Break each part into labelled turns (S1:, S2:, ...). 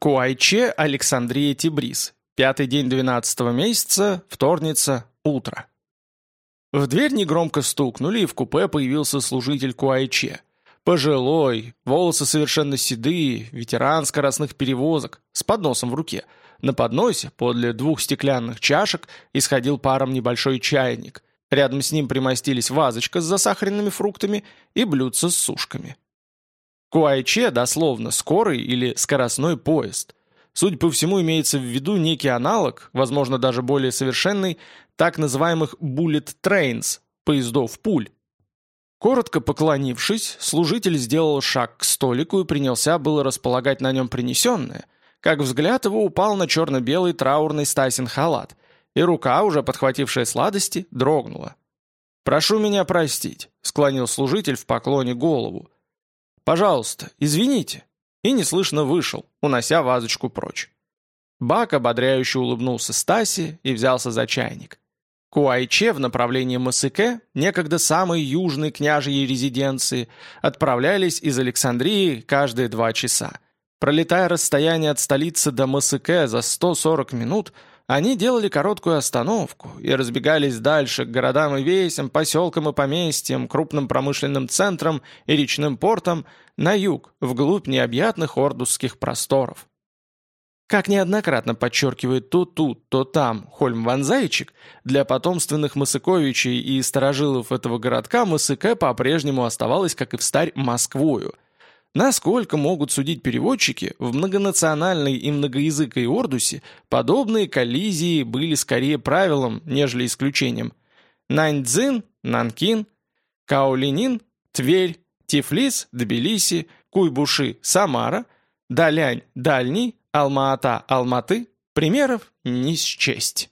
S1: Куайче Александрия Тибрис. Пятый день двенадцатого месяца, вторница, утро. В дверь негромко стукнули, и в купе появился служитель Куайче. Пожилой, волосы совершенно седые, ветеран скоростных перевозок, с подносом в руке. На подносе, подле двух стеклянных чашек, исходил паром небольшой чайник. Рядом с ним примостились вазочка с засахаренными фруктами и блюдце с сушками. Куайче дословно «скорый» или «скоростной поезд». Судя по всему, имеется в виду некий аналог, возможно, даже более совершенный, так называемых «bullet trains» – поездов пуль. Коротко поклонившись, служитель сделал шаг к столику и принялся было располагать на нем принесенное, как взгляд его упал на черно-белый траурный Стасин халат, и рука, уже подхватившая сладости, дрогнула. «Прошу меня простить», — склонил служитель в поклоне голову. «Пожалуйста, извините», и неслышно вышел, унося вазочку прочь. Бак ободряюще улыбнулся Стасе и взялся за чайник. Куайче в направлении Масыке, некогда самой южной княжьей резиденции, отправлялись из Александрии каждые два часа. Пролетая расстояние от столицы до Масыке за 140 минут, они делали короткую остановку и разбегались дальше к городам и весям, поселкам и поместьям, крупным промышленным центрам и речным портам на юг, вглубь необъятных ордусских просторов. Как неоднократно подчеркивает то тут, то там Хольм Ванзайчик, для потомственных Масыковичей и сторожилов этого городка Масыке по-прежнему оставалась, как и в старь, Москвою. Насколько могут судить переводчики, в многонациональной и многоязыкой Ордусе подобные коллизии были скорее правилом, нежели исключением. Наньцзин, Нанкин, Каолинин, Тверь, Тифлис, Тбилиси, Куйбуши, Самара, Далянь, Дальний, Алма-Ата, Алматы, примеров не счесть.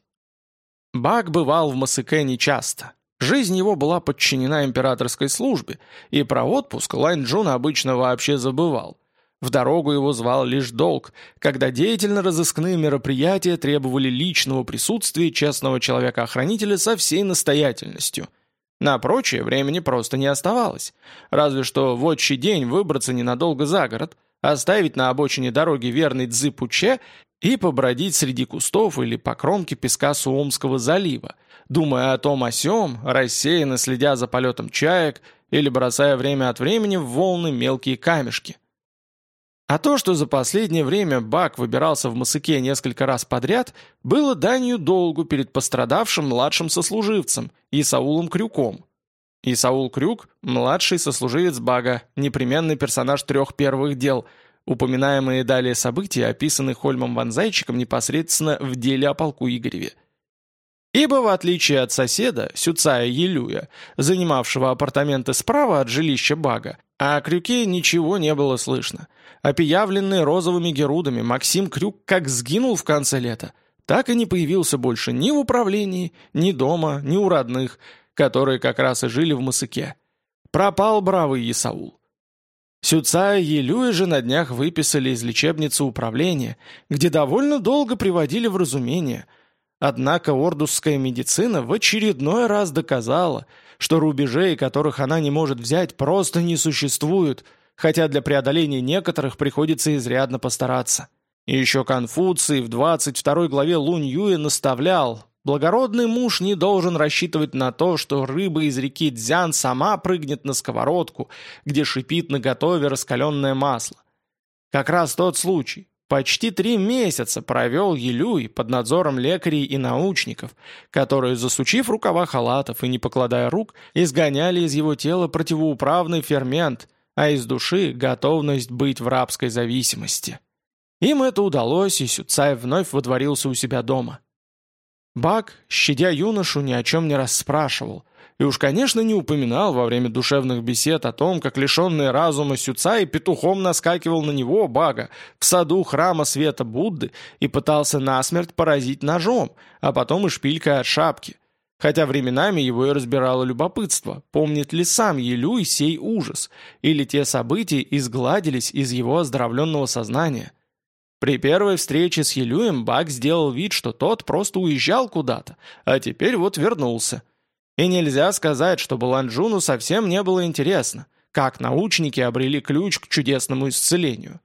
S1: Бак бывал в Масыке нечасто. Жизнь его была подчинена императорской службе, и про отпуск Лань Джун обычно вообще забывал. В дорогу его звал лишь долг, когда деятельно-розыскные мероприятия требовали личного присутствия честного человека-охранителя со всей настоятельностью. На прочее времени просто не оставалось, разве что в отчий день выбраться ненадолго за город – оставить на обочине дороги верный Цзы-Пуче и побродить среди кустов или по кромке песка Суомского залива, думая о том о сём, рассеянно следя за полетом чаек или бросая время от времени в волны мелкие камешки. А то, что за последнее время Бак выбирался в Масыке несколько раз подряд, было данью долгу перед пострадавшим младшим сослуживцем Исаулом Крюком, и Саул Крюк, младший сослуживец Бага, непременный персонаж трех первых дел, упоминаемые далее события, описаны Хольмом Ванзайчиком непосредственно в деле о полку Игореве. Ибо, в отличие от соседа, Сюцая Елюя, занимавшего апартаменты справа от жилища Бага, о Крюке ничего не было слышно. Опиявленный розовыми герудами, Максим Крюк как сгинул в конце лета, так и не появился больше ни в управлении, ни дома, ни у родных, которые как раз и жили в Масыке. Пропал бравый Исаул. Сюцая Елюя же на днях выписали из лечебницы управления, где довольно долго приводили в разумение. Однако ордусская медицина в очередной раз доказала, что рубежей, которых она не может взять, просто не существует, хотя для преодоления некоторых приходится изрядно постараться. И еще Конфуций в 22 главе Лунь Юя наставлял, Благородный муж не должен рассчитывать на то, что рыба из реки Дзян сама прыгнет на сковородку, где шипит на готове раскаленное масло. Как раз тот случай. Почти три месяца провел Елюй под надзором лекарей и научников, которые, засучив рукава халатов и не покладая рук, изгоняли из его тела противоуправный фермент, а из души — готовность быть в рабской зависимости. Им это удалось, и Сюцай вновь водворился у себя дома. Бак, щадя юношу, ни о чем не расспрашивал. И уж, конечно, не упоминал во время душевных бесед о том, как лишенный разума Сюца и петухом наскакивал на него, Бага, в саду храма света Будды и пытался насмерть поразить ножом, а потом и шпилькой от шапки. Хотя временами его и разбирало любопытство, помнит ли сам Елюй сей ужас, или те события изгладились из его оздоровленного сознания. При первой встрече с Елюем Бак сделал вид, что тот просто уезжал куда-то, а теперь вот вернулся. И нельзя сказать, что Баланджуну совсем не было интересно, как научники обрели ключ к чудесному исцелению.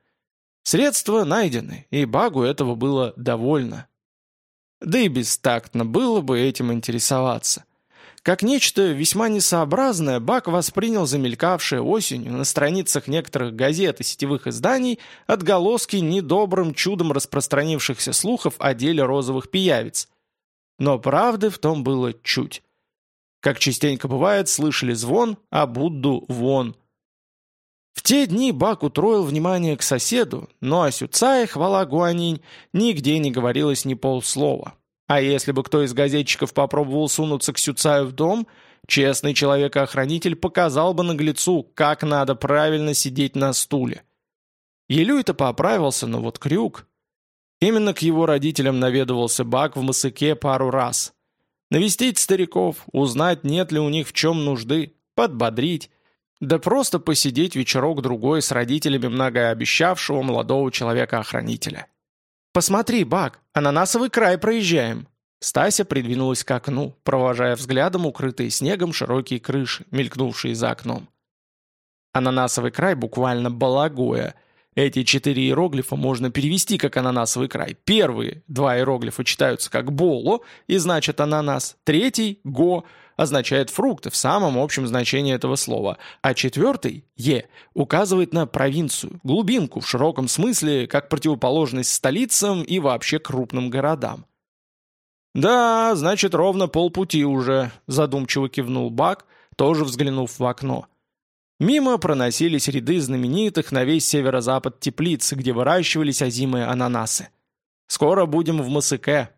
S1: Средства найдены, и Багу этого было довольно. Да и бестактно было бы этим интересоваться. Как нечто весьма несообразное, Бак воспринял замелькавшее осенью на страницах некоторых газет и сетевых изданий отголоски недобрым чудом распространившихся слухов о деле розовых пиявиц. Но правды в том было чуть. Как частенько бывает, слышали звон, а Будду вон. В те дни Бак утроил внимание к соседу, но о Сюцае, хвала Гуанинь, нигде не говорилось ни полслова. А если бы кто из газетчиков попробовал сунуться к Сюцаю в дом, честный человек-охранитель показал бы наглецу, как надо правильно сидеть на стуле. Елюй-то поправился, но вот Крюк... Именно к его родителям наведывался Бак в Масыке пару раз. Навестить стариков, узнать, нет ли у них в чем нужды, подбодрить, да просто посидеть вечерок-другой с родителями многообещавшего молодого человека-охранителя. «Посмотри, Бак, ананасовый край проезжаем!» Стася придвинулась к окну, провожая взглядом укрытые снегом широкие крыши, мелькнувшие за окном. Ананасовый край буквально балагоя. Эти четыре иероглифа можно перевести как ананасовый край. Первые два иероглифа читаются как «боло» и значит «ананас». Третий «го» означает фрукты в самом общем значении этого слова, а четвертый, «е», указывает на провинцию, глубинку в широком смысле, как противоположность столицам и вообще крупным городам. «Да, значит, ровно полпути уже», — задумчиво кивнул Бак, тоже взглянув в окно. Мимо проносились ряды знаменитых на весь северо-запад теплиц, где выращивались озимые ананасы. «Скоро будем в Масыке»,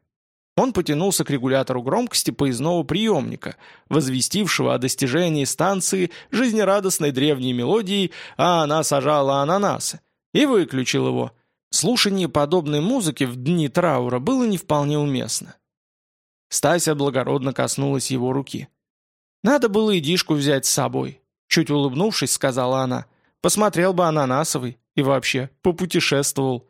S1: он потянулся к регулятору громкости поездного приемника, возвестившего о достижении станции жизнерадостной древней мелодией «А она сажала ананасы», и выключил его. Слушание подобной музыки в дни траура было не вполне уместно. Стася благородно коснулась его руки. «Надо было и Дишку взять с собой», — чуть улыбнувшись, сказала она. «Посмотрел бы ананасовый и вообще попутешествовал».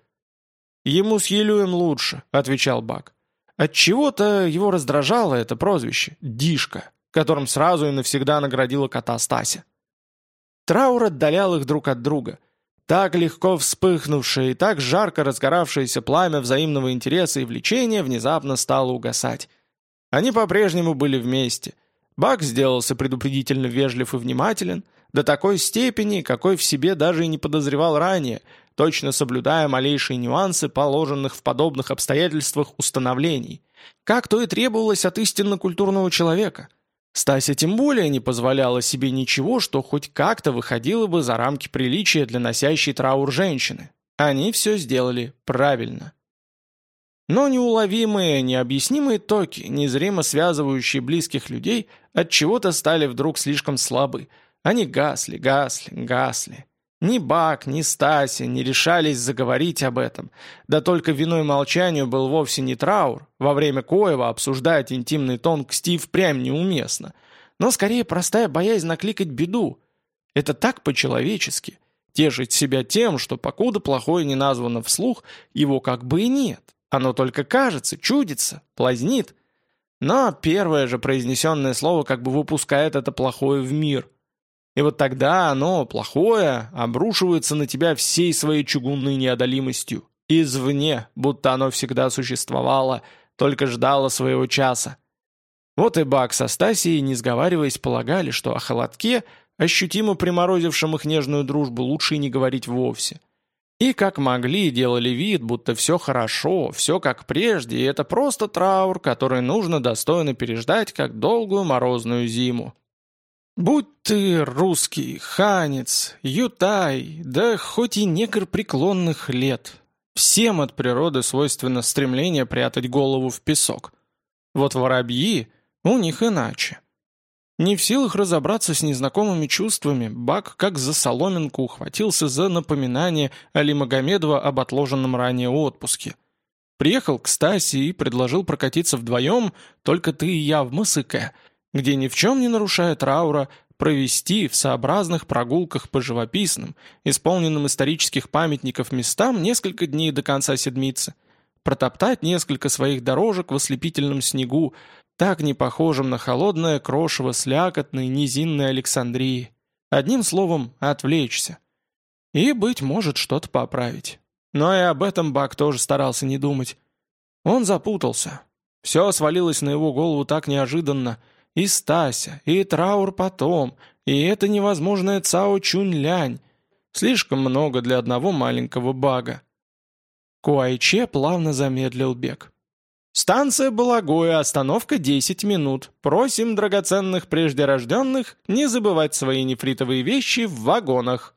S1: «Ему с Елюем лучше», — отвечал Бак. Отчего-то его раздражало это прозвище «Дишка», которым сразу и навсегда наградила кота Стася. Траур отдалял их друг от друга. Так легко вспыхнувшее и так жарко разгоравшееся пламя взаимного интереса и влечения внезапно стало угасать. Они по-прежнему были вместе. Бак сделался предупредительно вежлив и внимателен, до такой степени, какой в себе даже и не подозревал ранее – точно соблюдая малейшие нюансы положенных в подобных обстоятельствах установлений, как то и требовалось от истинно культурного человека. Стася тем более не позволяла себе ничего, что хоть как-то выходило бы за рамки приличия для носящей траур женщины. Они все сделали правильно. Но неуловимые, необъяснимые токи, незримо связывающие близких людей, от чего то стали вдруг слишком слабы. Они гасли, гасли, гасли. Ни Бак, ни Стася не решались заговорить об этом. Да только виной молчанию был вовсе не траур, во время коего обсуждать интимный тон к Стив прям неуместно, но скорее простая боязнь накликать беду. Это так по-человечески. Тешить себя тем, что покуда плохое не названо вслух, его как бы и нет. Оно только кажется, чудится, плазнит. Но первое же произнесенное слово как бы выпускает это плохое в мир – и вот тогда оно, плохое, обрушивается на тебя всей своей чугунной неодолимостью. Извне, будто оно всегда существовало, только ждало своего часа. Вот и Бак со Стасией, не сговариваясь, полагали, что о холодке, ощутимо приморозившем их нежную дружбу, лучше и не говорить вовсе. И как могли, делали вид, будто все хорошо, все как прежде, и это просто траур, который нужно достойно переждать, как долгую морозную зиму. Будь ты русский, ханец, ютай, да хоть и негр преклонных лет, всем от природы свойственно стремление прятать голову в песок. Вот воробьи, у них иначе. Не в силах разобраться с незнакомыми чувствами, Бак как за соломинку ухватился за напоминание Али Магомедова об отложенном ранее отпуске. Приехал к Стасе и предложил прокатиться вдвоем, только ты и я в Мысыке — где ни в чем не нарушая траура, провести в сообразных прогулках по живописным, исполненным исторических памятников местам несколько дней до конца седмицы, протоптать несколько своих дорожек в ослепительном снегу, так не похожим на холодное крошево слякотной низинной Александрии. Одним словом, отвлечься. И, быть может, что-то поправить. Но и об этом Бак тоже старался не думать. Он запутался. Все свалилось на его голову так неожиданно. И Стася, и траур потом, и это невозможная Цао Чунь-Лянь. Слишком много для одного маленького бага. Куайче плавно замедлил бег. «Станция Балагоя, остановка 10 минут. Просим драгоценных преждерожденных не забывать свои нефритовые вещи в вагонах».